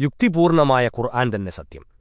യുക്തിപൂർണമായ ഖുർആൻ തന്നെ സത്യം.